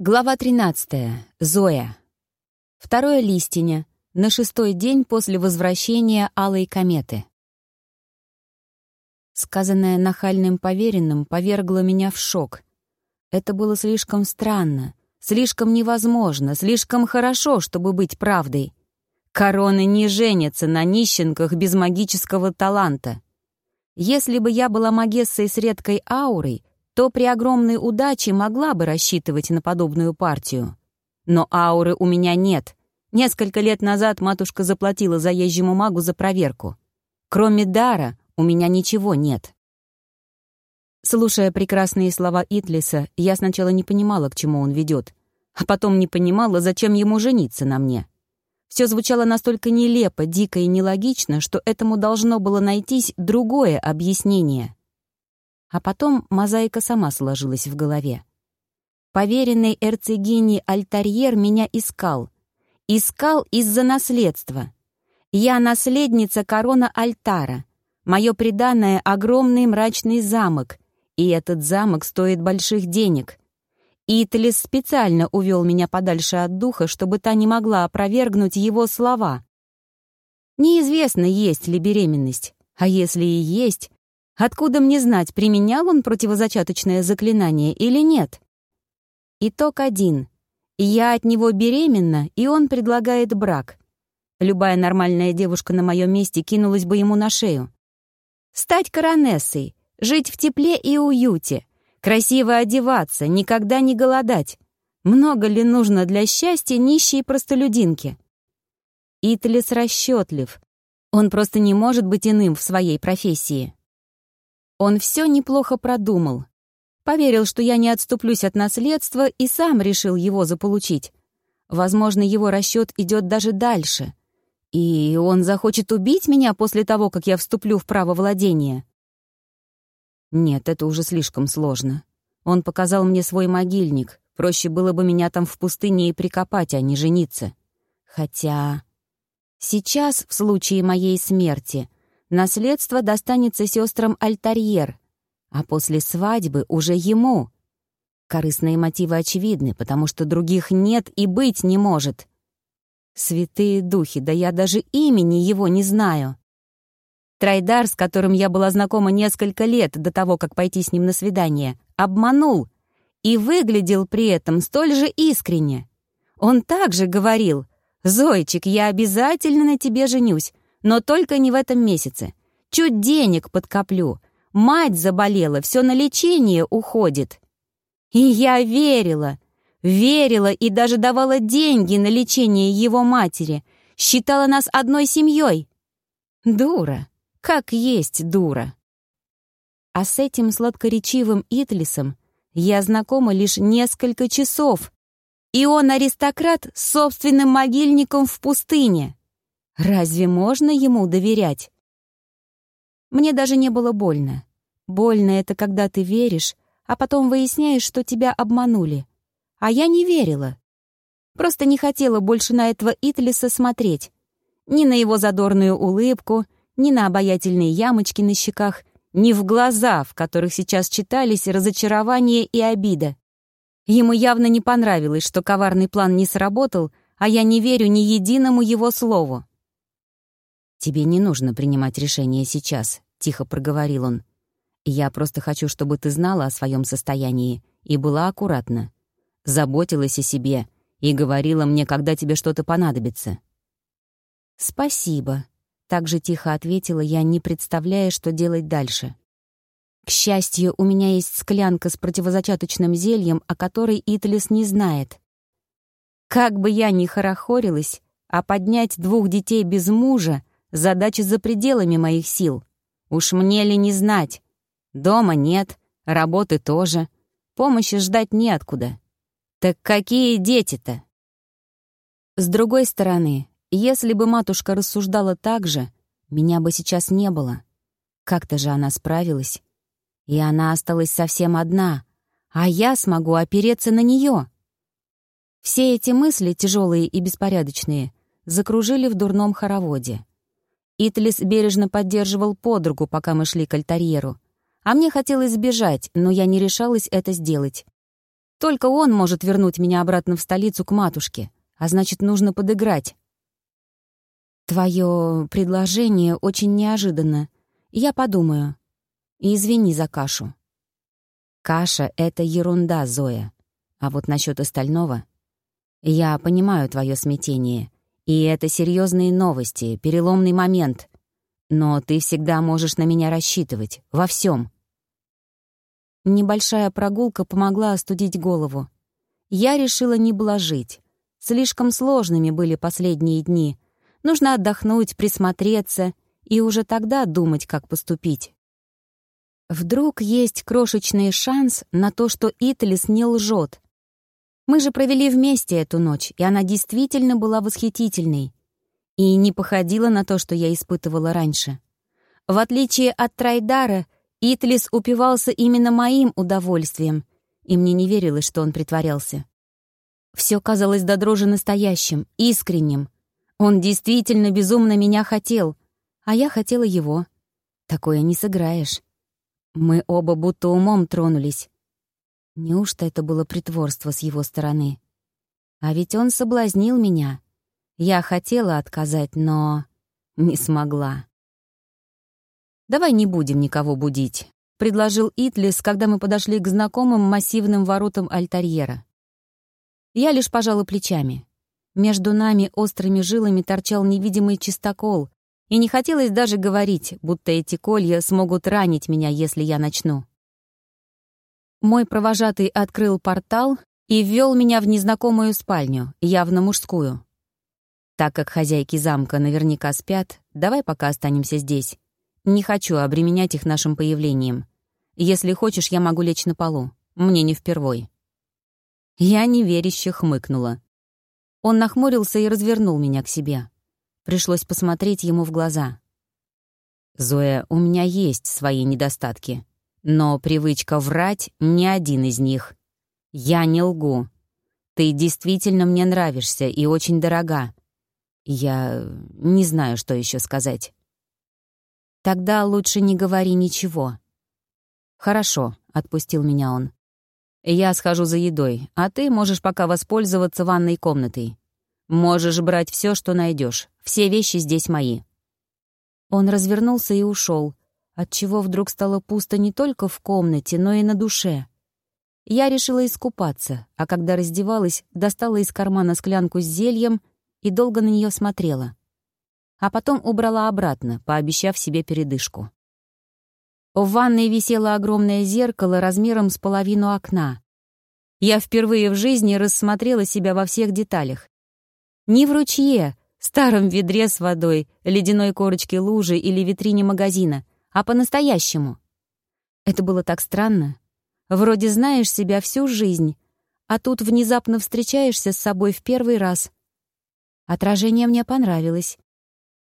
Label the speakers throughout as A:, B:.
A: Глава 13. Зоя. Второе листиня. На шестой день после возвращения Алой кометы. Сказанное нахальным поверенным повергло меня в шок. Это было слишком странно, слишком невозможно, слишком хорошо, чтобы быть правдой. Короны не женятся на нищенках без магического таланта. Если бы я была магессой с редкой аурой, то при огромной удаче могла бы рассчитывать на подобную партию. Но ауры у меня нет. Несколько лет назад матушка заплатила заезжему магу за проверку. Кроме дара у меня ничего нет. Слушая прекрасные слова Итлиса, я сначала не понимала, к чему он ведет, а потом не понимала, зачем ему жениться на мне. Все звучало настолько нелепо, дико и нелогично, что этому должно было найтись другое объяснение — а потом мозаика сама сложилась в голове. Поверенный эрцегини Альтарьер меня искал. Искал из-за наследства. Я наследница корона Альтара. Мое преданное — огромный мрачный замок, и этот замок стоит больших денег. Итлис специально увел меня подальше от духа, чтобы та не могла опровергнуть его слова. Неизвестно, есть ли беременность, а если и есть, Откуда мне знать, применял он противозачаточное заклинание или нет? Итог один. Я от него беременна, и он предлагает брак. Любая нормальная девушка на моем месте кинулась бы ему на шею. Стать коронессой, жить в тепле и уюте, красиво одеваться, никогда не голодать. Много ли нужно для счастья нищей простолюдинки? Итлис расчетлив. Он просто не может быть иным в своей профессии. Он все неплохо продумал. Поверил, что я не отступлюсь от наследства и сам решил его заполучить. Возможно, его расчет идет даже дальше. И он захочет убить меня после того, как я вступлю в право владения. Нет, это уже слишком сложно. Он показал мне свой могильник. Проще было бы меня там в пустыне и прикопать, а не жениться. Хотя... Сейчас, в случае моей смерти, наследство достанется сестрам Альтарьер, а после свадьбы уже ему. Корыстные мотивы очевидны, потому что других нет и быть не может. Святые духи, да я даже имени его не знаю. Трайдар, с которым я была знакома несколько лет до того, как пойти с ним на свидание, обманул и выглядел при этом столь же искренне. Он также говорил, «Зойчик, я обязательно на тебе женюсь, но только не в этом месяце. Чуть денег подкоплю. Мать заболела, все на лечение уходит. И я верила, верила и даже давала деньги на лечение его матери. Считала нас одной семьей. Дура, как есть дура. А с этим сладкоречивым Итлисом я знакома лишь несколько часов. И он аристократ с собственным могильником в пустыне. Разве можно ему доверять? Мне даже не было больно. Больно — это когда ты веришь, а потом выясняешь, что тебя обманули. А я не верила. Просто не хотела больше на этого Итлиса смотреть. Ни на его задорную улыбку, ни на обаятельные ямочки на щеках, ни в глаза, в которых сейчас читались разочарование и обида. Ему явно не понравилось, что коварный план не сработал, а я не верю ни единому его слову. «Тебе не нужно принимать решение сейчас», — тихо проговорил он. «Я просто хочу, чтобы ты знала о своем состоянии и была аккуратна. Заботилась о себе и говорила мне, когда тебе что-то понадобится». «Спасибо», — так же тихо ответила я, не представляя, что делать дальше. «К счастью, у меня есть склянка с противозачаточным зельем, о которой Итлис не знает. Как бы я ни хорохорилась, а поднять двух детей без мужа — Задача за пределами моих сил. Уж мне ли не знать? Дома нет, работы тоже. Помощи ждать неоткуда. Так какие дети-то? С другой стороны, если бы матушка рассуждала так же, меня бы сейчас не было. Как-то же она справилась. И она осталась совсем одна, а я смогу опереться на нее. Все эти мысли, тяжелые и беспорядочные, закружили в дурном хороводе. Итлис бережно поддерживал подругу, пока мы шли к альтерьеру. А мне хотелось сбежать, но я не решалась это сделать. Только он может вернуть меня обратно в столицу к матушке, а значит, нужно подыграть. Твое предложение очень неожиданно. Я подумаю. И извини за кашу. Каша — это ерунда, Зоя. А вот насчет остального... Я понимаю твое смятение. И это серьезные новости, переломный момент. Но ты всегда можешь на меня рассчитывать. Во всем. Небольшая прогулка помогла остудить голову. Я решила не блажить. Слишком сложными были последние дни. Нужно отдохнуть, присмотреться и уже тогда думать, как поступить. Вдруг есть крошечный шанс на то, что Итлис не лжет. Мы же провели вместе эту ночь, и она действительно была восхитительной. И не походила на то, что я испытывала раньше. В отличие от Трайдара, Итлис упивался именно моим удовольствием, и мне не верилось, что он притворялся. Все казалось до дрожи настоящим, искренним. Он действительно безумно меня хотел, а я хотела его. Такое не сыграешь. Мы оба будто умом тронулись. Неужто это было притворство с его стороны? А ведь он соблазнил меня. Я хотела отказать, но не смогла. «Давай не будем никого будить», — предложил Итлис, когда мы подошли к знакомым массивным воротам альтерьера. Я лишь пожала плечами. Между нами острыми жилами торчал невидимый чистокол, и не хотелось даже говорить, будто эти колья смогут ранить меня, если я начну. Мой провожатый открыл портал и ввел меня в незнакомую спальню, явно мужскую. Так как хозяйки замка наверняка спят, давай пока останемся здесь. Не хочу обременять их нашим появлением. Если хочешь, я могу лечь на полу. Мне не впервой. Я неверяще хмыкнула. Он нахмурился и развернул меня к себе. Пришлось посмотреть ему в глаза. «Зоя, у меня есть свои недостатки, но привычка врать — не один из них. Я не лгу. Ты действительно мне нравишься и очень дорога. Я не знаю, что еще сказать». «Тогда лучше не говори ничего». «Хорошо», — отпустил меня он. «Я схожу за едой, а ты можешь пока воспользоваться ванной комнатой. Можешь брать все, что найдешь. Все вещи здесь мои». Он развернулся и ушел, отчего вдруг стало пусто не только в комнате, но и на душе. Я решила искупаться, а когда раздевалась, достала из кармана склянку с зельем и долго на нее смотрела. А потом убрала обратно, пообещав себе передышку. В ванной висело огромное зеркало размером с половину окна. Я впервые в жизни рассмотрела себя во всех деталях. Не в ручье, старом ведре с водой, ледяной корочке лужи или витрине магазина, а по-настоящему. Это было так странно. Вроде знаешь себя всю жизнь, а тут внезапно встречаешься с собой в первый раз. Отражение мне понравилось.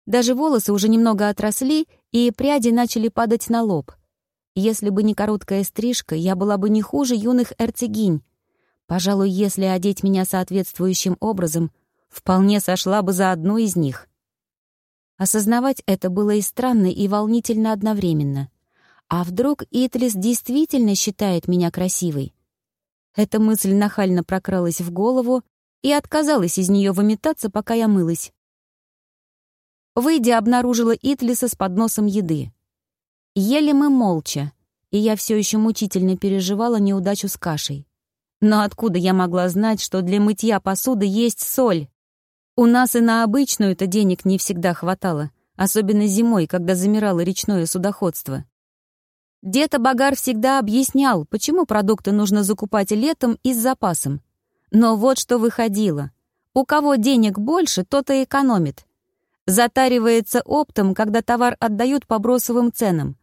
A: Даже волосы уже немного отросли, и пряди начали падать на лоб. Если бы не короткая стрижка, я была бы не хуже юных эрцегинь. Пожалуй, если одеть меня соответствующим образом — вполне сошла бы за одну из них. Осознавать это было и странно, и волнительно одновременно. А вдруг Итлис действительно считает меня красивой? Эта мысль нахально прокралась в голову и отказалась из нее выметаться, пока я мылась. Выйдя, обнаружила Итлиса с подносом еды. Ели мы молча, и я все еще мучительно переживала неудачу с кашей. Но откуда я могла знать, что для мытья посуды есть соль? У нас и на обычную-то денег не всегда хватало, особенно зимой, когда замирало речное судоходство. Дед Абагар всегда объяснял, почему продукты нужно закупать летом и с запасом. Но вот что выходило. У кого денег больше, тот и экономит. Затаривается оптом, когда товар отдают по бросовым ценам.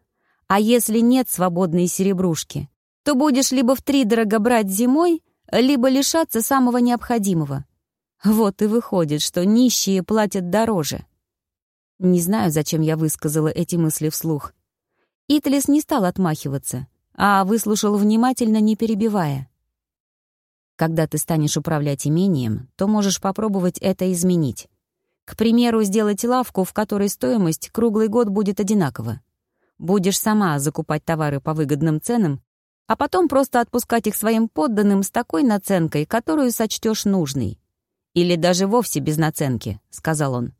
A: А если нет свободной серебрушки, то будешь либо втридорого брать зимой, либо лишаться самого необходимого. Вот и выходит, что нищие платят дороже. Не знаю, зачем я высказала эти мысли вслух. Итлис не стал отмахиваться, а выслушал внимательно, не перебивая. Когда ты станешь управлять имением, то можешь попробовать это изменить. К примеру, сделать лавку, в которой стоимость круглый год будет одинакова. Будешь сама закупать товары по выгодным ценам а потом просто отпускать их своим подданным с такой наценкой, которую сочтешь нужной. Или даже вовсе без наценки», — сказал он.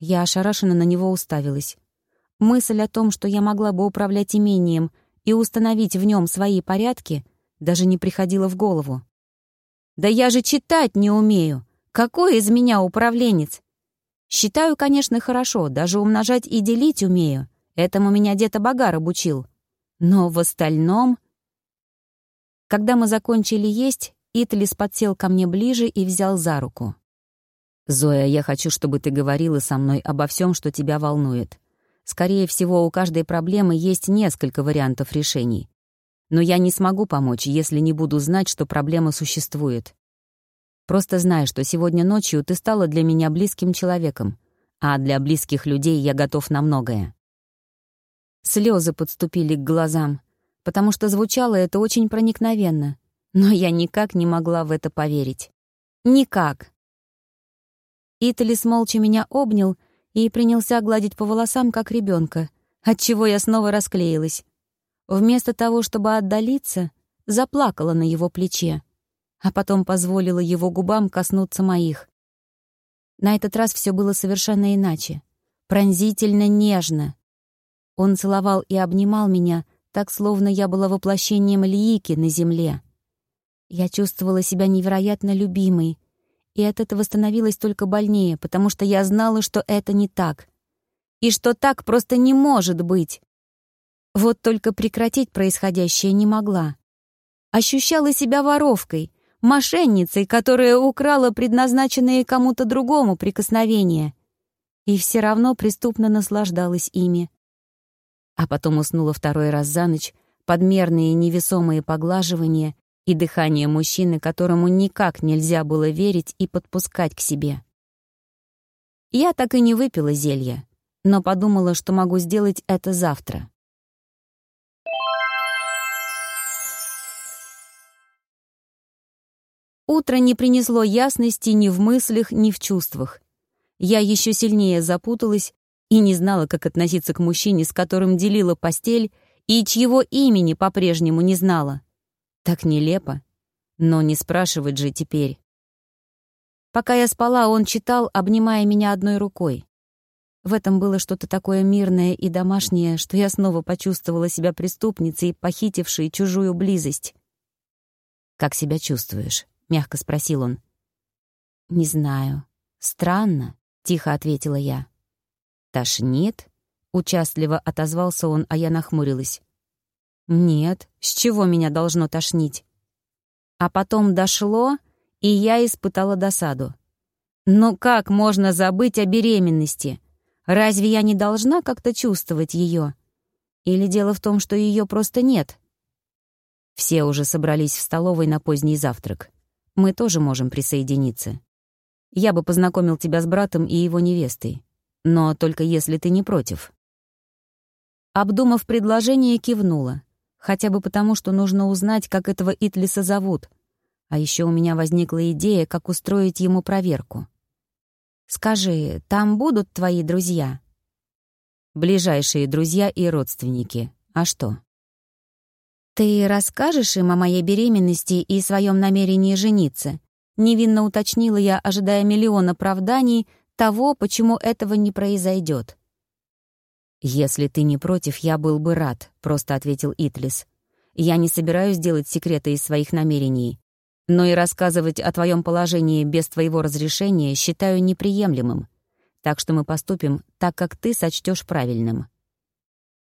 A: Я ошарашенно на него уставилась. Мысль о том, что я могла бы управлять имением и установить в нем свои порядки, даже не приходила в голову. «Да я же читать не умею! Какой из меня управленец? Считаю, конечно, хорошо, даже умножать и делить умею. Этому меня дед Багар обучил. Но в остальном... Когда мы закончили есть, Итлис подсел ко мне ближе и взял за руку. «Зоя, я хочу, чтобы ты говорила со мной обо всем, что тебя волнует. Скорее всего, у каждой проблемы есть несколько вариантов решений. Но я не смогу помочь, если не буду знать, что проблема существует. Просто знай, что сегодня ночью ты стала для меня близким человеком, а для близких людей я готов на многое. Слезы подступили к глазам, потому что звучало это очень проникновенно, но я никак не могла в это поверить. Никак. Италис молча меня обнял и принялся гладить по волосам, как ребенка, отчего я снова расклеилась. Вместо того, чтобы отдалиться, заплакала на его плече а потом позволила его губам коснуться моих. На этот раз все было совершенно иначе. Пронзительно нежно. Он целовал и обнимал меня, так словно я была воплощением Лики на земле. Я чувствовала себя невероятно любимой, и от этого становилось только больнее, потому что я знала, что это не так. И что так просто не может быть. Вот только прекратить происходящее не могла. Ощущала себя воровкой, мошенницей, которая украла предназначенные кому-то другому прикосновения. И все равно преступно наслаждалась ими. А потом уснула второй раз за ночь, подмерные невесомые поглаживания и дыхание мужчины, которому никак нельзя было верить и подпускать к себе. Я так и не выпила зелья, но подумала, что могу сделать это завтра. Утро не принесло ясности ни в мыслях, ни в чувствах. Я еще сильнее запуталась и не знала, как относиться к мужчине, с которым делила постель, и чьего имени по-прежнему не знала. Так нелепо. Но не спрашивать же теперь. Пока я спала, он читал, обнимая меня одной рукой. В этом было что-то такое мирное и домашнее, что я снова почувствовала себя преступницей, похитившей чужую близость. «Как себя чувствуешь?» — мягко спросил он. «Не знаю. Странно», — тихо ответила я. «Тошнит?» — участливо отозвался он, а я нахмурилась. «Нет, с чего меня должно тошнить?» А потом дошло, и я испытала досаду. «Ну как можно забыть о беременности? Разве я не должна как-то чувствовать ее? Или дело в том, что ее просто нет?» Все уже собрались в столовой на поздний завтрак мы тоже можем присоединиться. Я бы познакомил тебя с братом и его невестой, но только если ты не против». Обдумав предложение, кивнула. Хотя бы потому, что нужно узнать, как этого Итлиса зовут. А еще у меня возникла идея, как устроить ему проверку. «Скажи, там будут твои друзья?» «Ближайшие друзья и родственники. А что?» «Ты расскажешь им о моей беременности и своем намерении жениться?» Невинно уточнила я, ожидая миллион оправданий того, почему этого не произойдет. «Если ты не против, я был бы рад», — просто ответил Итлис. «Я не собираюсь делать секреты из своих намерений, но и рассказывать о твоем положении без твоего разрешения считаю неприемлемым, так что мы поступим так, как ты сочтешь правильным».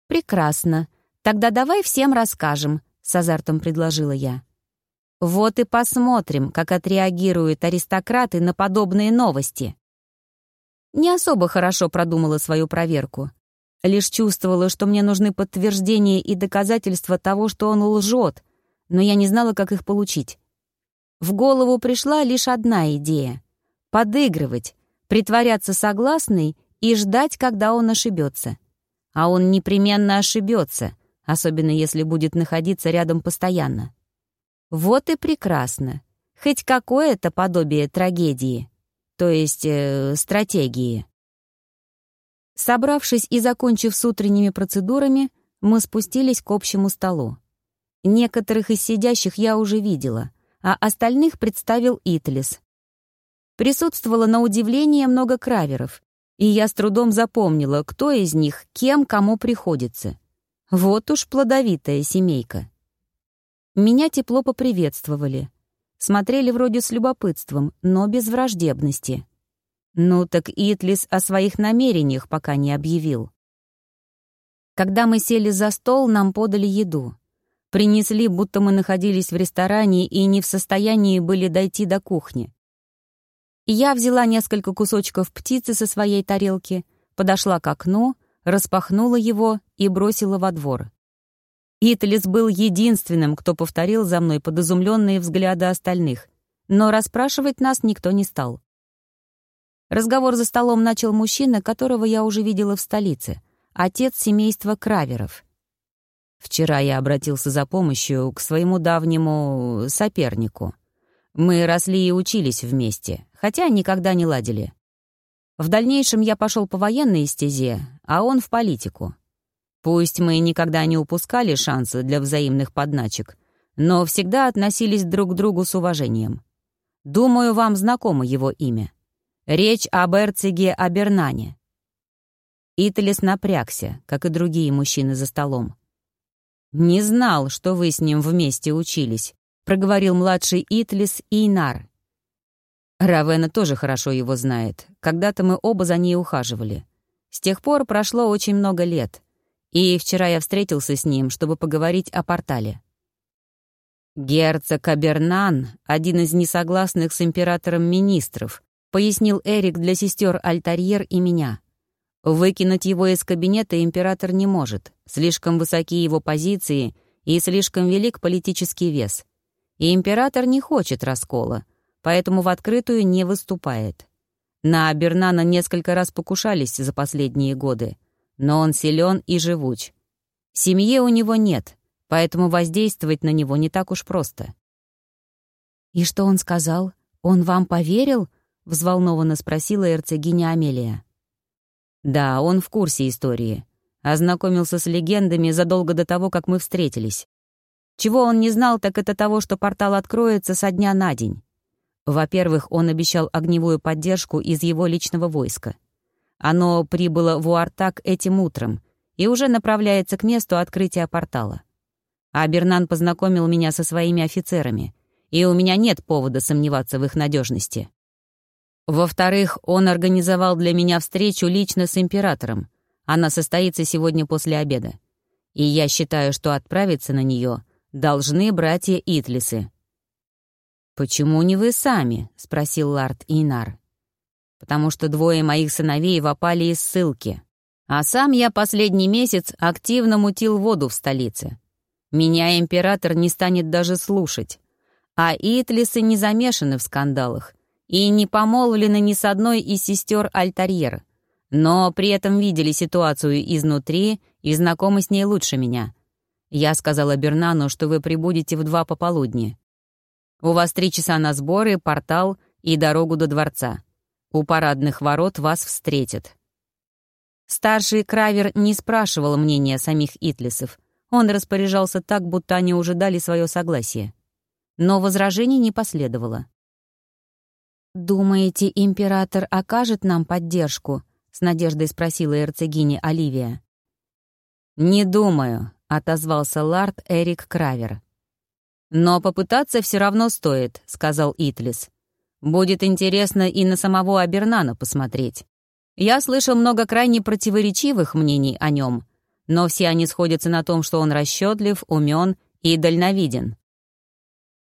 A: «Прекрасно», «Тогда давай всем расскажем», — с азартом предложила я. «Вот и посмотрим, как отреагируют аристократы на подобные новости». Не особо хорошо продумала свою проверку. Лишь чувствовала, что мне нужны подтверждения и доказательства того, что он лжет, но я не знала, как их получить. В голову пришла лишь одна идея — подыгрывать, притворяться согласной и ждать, когда он ошибется. А он непременно ошибется — особенно если будет находиться рядом постоянно. Вот и прекрасно. Хоть какое-то подобие трагедии, то есть э, стратегии. Собравшись и закончив с утренними процедурами, мы спустились к общему столу. Некоторых из сидящих я уже видела, а остальных представил Итлис. Присутствовало на удивление много краверов, и я с трудом запомнила, кто из них кем кому приходится. Вот уж плодовитая семейка. Меня тепло поприветствовали. Смотрели вроде с любопытством, но без враждебности. Ну так Итлис о своих намерениях пока не объявил. Когда мы сели за стол, нам подали еду. Принесли, будто мы находились в ресторане и не в состоянии были дойти до кухни. Я взяла несколько кусочков птицы со своей тарелки, подошла к окну, распахнула его и бросила во двор. Итлис был единственным, кто повторил за мной под изумленные взгляды остальных, но расспрашивать нас никто не стал. Разговор за столом начал мужчина, которого я уже видела в столице, отец семейства Краверов. Вчера я обратился за помощью к своему давнему сопернику. Мы росли и учились вместе, хотя никогда не ладили. В дальнейшем я пошел по военной стезе, а он в политику. Пусть мы никогда не упускали шансы для взаимных подначек, но всегда относились друг к другу с уважением. Думаю, вам знакомо его имя. Речь об эрциге Абернане. Италис напрягся, как и другие мужчины за столом. «Не знал, что вы с ним вместе учились», — проговорил младший Итлис Инар. Равена тоже хорошо его знает. Когда-то мы оба за ней ухаживали. С тех пор прошло очень много лет. И вчера я встретился с ним, чтобы поговорить о портале. «Герцог Абернан — один из несогласных с императором министров», пояснил Эрик для сестер Альтарьер и меня. Выкинуть его из кабинета император не может. Слишком высоки его позиции и слишком велик политический вес. И император не хочет раскола, поэтому в открытую не выступает. На Абернана несколько раз покушались за последние годы, но он силен и живуч. Семьи у него нет, поэтому воздействовать на него не так уж просто. «И что он сказал? Он вам поверил?» — взволнованно спросила эрцегиня Амелия. «Да, он в курсе истории. Ознакомился с легендами задолго до того, как мы встретились. Чего он не знал, так это того, что портал откроется со дня на день. Во-первых, он обещал огневую поддержку из его личного войска. Оно прибыло в Уартак этим утром и уже направляется к месту открытия портала. А Бернан познакомил меня со своими офицерами, и у меня нет повода сомневаться в их надежности. Во-вторых, он организовал для меня встречу лично с императором. Она состоится сегодня после обеда. И я считаю, что отправиться на нее должны братья Итлисы. «Почему не вы сами?» — спросил Лард Инар. «Потому что двое моих сыновей вопали из ссылки. А сам я последний месяц активно мутил воду в столице. Меня император не станет даже слушать. А Итлисы не замешаны в скандалах и не помолвлены ни с одной из сестер Альтарьер, но при этом видели ситуацию изнутри и знакомы с ней лучше меня. Я сказала Бернану, что вы прибудете в два пополудни. У вас три часа на сборы, портал и дорогу до дворца. У парадных ворот вас встретят. Старший Кравер не спрашивал мнения самих Итлисов. Он распоряжался так, будто они уже дали свое согласие. Но возражений не последовало. «Думаете, император окажет нам поддержку?» — с надеждой спросила эрцегиня Оливия. «Не думаю», — отозвался лард Эрик Кравер. «Но попытаться все равно стоит», — сказал Итлис. «Будет интересно и на самого Абернана посмотреть. Я слышал много крайне противоречивых мнений о нем, но все они сходятся на том, что он расчетлив, умен и дальновиден.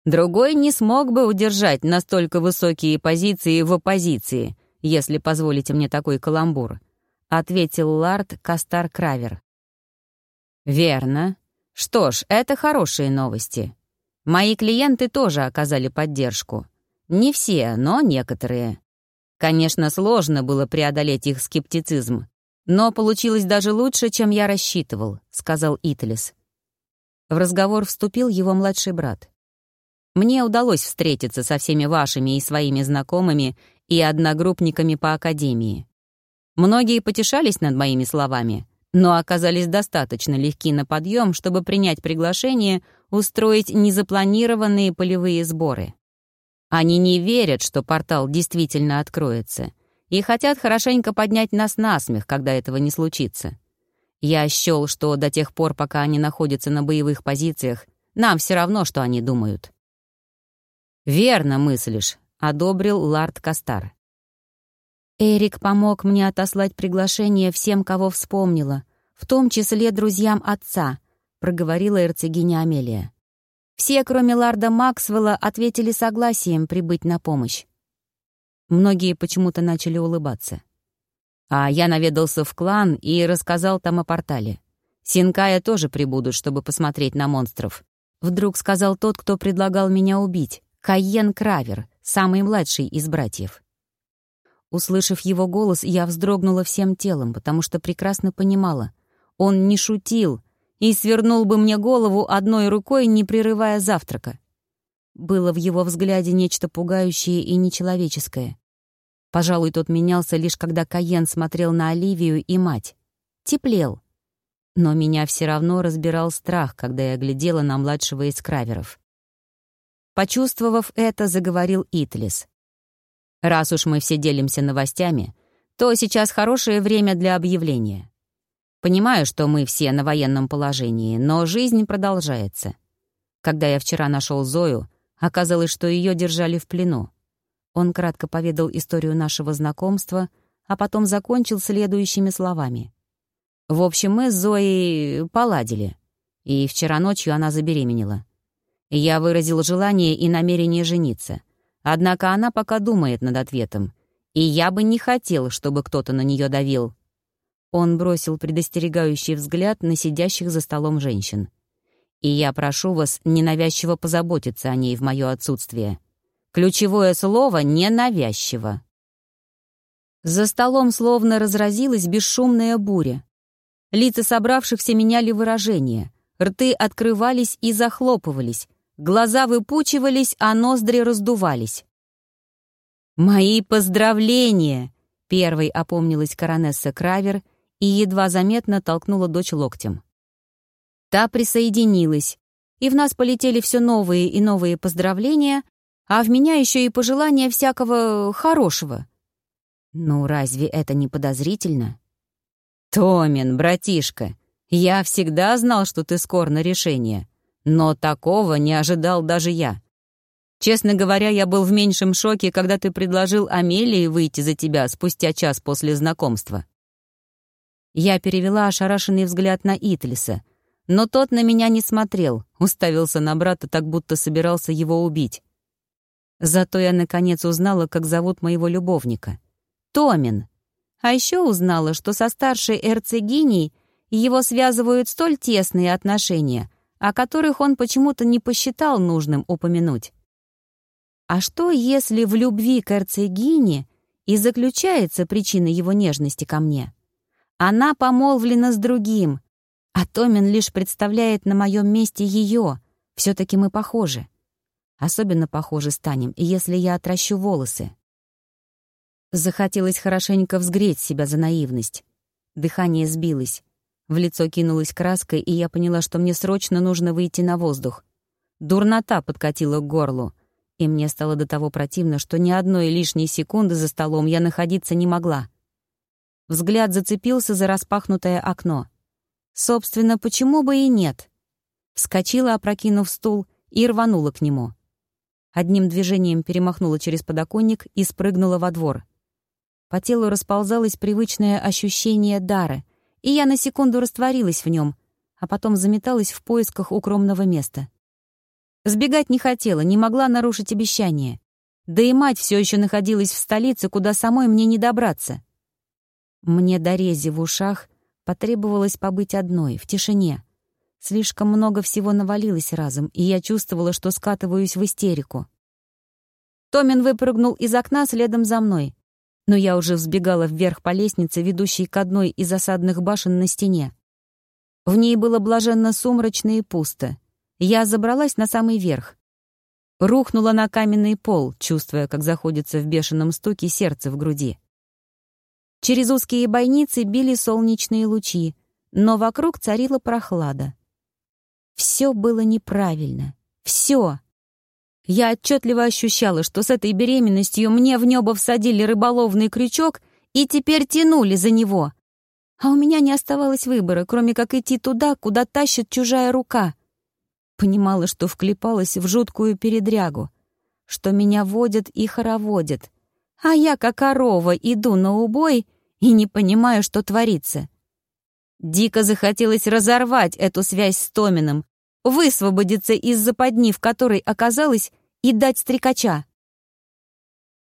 A: Другой не смог бы удержать настолько высокие позиции в оппозиции, если позволите мне такой каламбур», — ответил Лард Кастар Кравер. «Верно. Что ж, это хорошие новости. Мои клиенты тоже оказали поддержку. Не все, но некоторые. Конечно, сложно было преодолеть их скептицизм, но получилось даже лучше, чем я рассчитывал», — сказал Итлис. В разговор вступил его младший брат — мне удалось встретиться со всеми вашими и своими знакомыми и одногруппниками по академии. Многие потешались над моими словами, но оказались достаточно легки на подъем, чтобы принять приглашение устроить незапланированные полевые сборы. Они не верят, что портал действительно откроется, и хотят хорошенько поднять нас на смех, когда этого не случится. Я счел, что до тех пор, пока они находятся на боевых позициях, нам все равно, что они думают. «Верно мыслишь», — одобрил Лард Кастар. Эрик помог мне отослать приглашение всем, кого вспомнила, в том числе друзьям отца, проговорила эрцегиня Амелия. Все, кроме Ларда Максвелла, ответили согласием прибыть на помощь. Многие почему-то начали улыбаться. А я наведался в клан и рассказал там о портале. Синкая тоже прибудут, чтобы посмотреть на монстров. Вдруг сказал тот, кто предлагал меня убить. Кайен Кравер, самый младший из братьев. Услышав его голос, я вздрогнула всем телом, потому что прекрасно понимала. Он не шутил и свернул бы мне голову одной рукой, не прерывая завтрака. Было в его взгляде нечто пугающее и нечеловеческое. Пожалуй, тот менялся лишь когда Каен смотрел на Оливию и мать. Теплел. Но меня все равно разбирал страх, когда я глядела на младшего из краверов. Почувствовав это, заговорил Итлис. «Раз уж мы все делимся новостями, то сейчас хорошее время для объявления. Понимаю, что мы все на военном положении, но жизнь продолжается. Когда я вчера нашел Зою, оказалось, что ее держали в плену. Он кратко поведал историю нашего знакомства, а потом закончил следующими словами. «В общем, мы с Зоей поладили, и вчера ночью она забеременела. Я выразил желание и намерение жениться, однако она пока думает над ответом, и я бы не хотел, чтобы кто-то на нее давил». Он бросил предостерегающий взгляд на сидящих за столом женщин. «И я прошу вас ненавязчиво позаботиться о ней в мое отсутствие». Ключевое слово «ненавязчиво». За столом словно разразилась бесшумная буря. Лица собравшихся меняли выражение. Рты открывались и захлопывались. Глаза выпучивались, а ноздри раздувались. «Мои поздравления!» — первой опомнилась коронесса Кравер и едва заметно толкнула дочь локтем. Та присоединилась, и в нас полетели все новые и новые поздравления, а в меня еще и пожелания всякого хорошего. Ну, разве это не подозрительно? Томин, братишка, я всегда знал, что ты скор на решение, но такого не ожидал даже я. Честно говоря, я был в меньшем шоке, когда ты предложил Амелии выйти за тебя спустя час после знакомства. Я перевела ошарашенный взгляд на Итлиса, но тот на меня не смотрел, уставился на брата, так будто собирался его убить. Зато я, наконец, узнала, как зовут моего любовника. Томин. А еще узнала, что со старшей эрцегиней его связывают столь тесные отношения, о которых он почему-то не посчитал нужным упомянуть. А что, если в любви к эрцегине и заключается причина его нежности ко мне? Она помолвлена с другим, а Томин лишь представляет на моем месте ее. Все-таки мы похожи. Особенно похожи станем, если я отращу волосы. Захотелось хорошенько взгреть себя за наивность. Дыхание сбилось. В лицо кинулась краска, и я поняла, что мне срочно нужно выйти на воздух. Дурнота подкатила к горлу, и мне стало до того противно, что ни одной лишней секунды за столом я находиться не могла. Взгляд зацепился за распахнутое окно. Собственно, почему бы и нет? Вскочила, опрокинув стул, и рванула к нему. Одним движением перемахнула через подоконник и спрыгнула во двор. По телу расползалось привычное ощущение дара, и я на секунду растворилась в нем, а потом заметалась в поисках укромного места. Сбегать не хотела, не могла нарушить обещание. Да и мать все еще находилась в столице, куда самой мне не добраться. Мне до рези в ушах потребовалось побыть одной, в тишине. Слишком много всего навалилось разом, и я чувствовала, что скатываюсь в истерику. Томин выпрыгнул из окна следом за мной, но я уже взбегала вверх по лестнице, ведущей к одной из осадных башен на стене. В ней было блаженно сумрачно и пусто. Я забралась на самый верх. Рухнула на каменный пол, чувствуя, как заходится в бешеном стуке сердце в груди. Через узкие бойницы били солнечные лучи, но вокруг царила прохлада. Все было неправильно. Все. Я отчетливо ощущала, что с этой беременностью мне в небо всадили рыболовный крючок и теперь тянули за него. А у меня не оставалось выбора, кроме как идти туда, куда тащит чужая рука. Понимала, что вклепалась в жуткую передрягу, что меня водят и хороводят, а я, как корова, иду на убой и не понимаю, что творится. Дико захотелось разорвать эту связь с Томином, высвободиться из западни, в которой оказалась, и дать стрекача.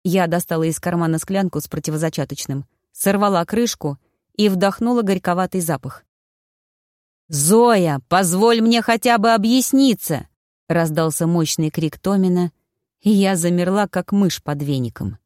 A: Я достала из кармана склянку с противозачаточным, сорвала крышку и вдохнула горьковатый запах. «Зоя, позволь мне хотя бы объясниться!» — раздался мощный крик Томина, и я замерла, как мышь под веником.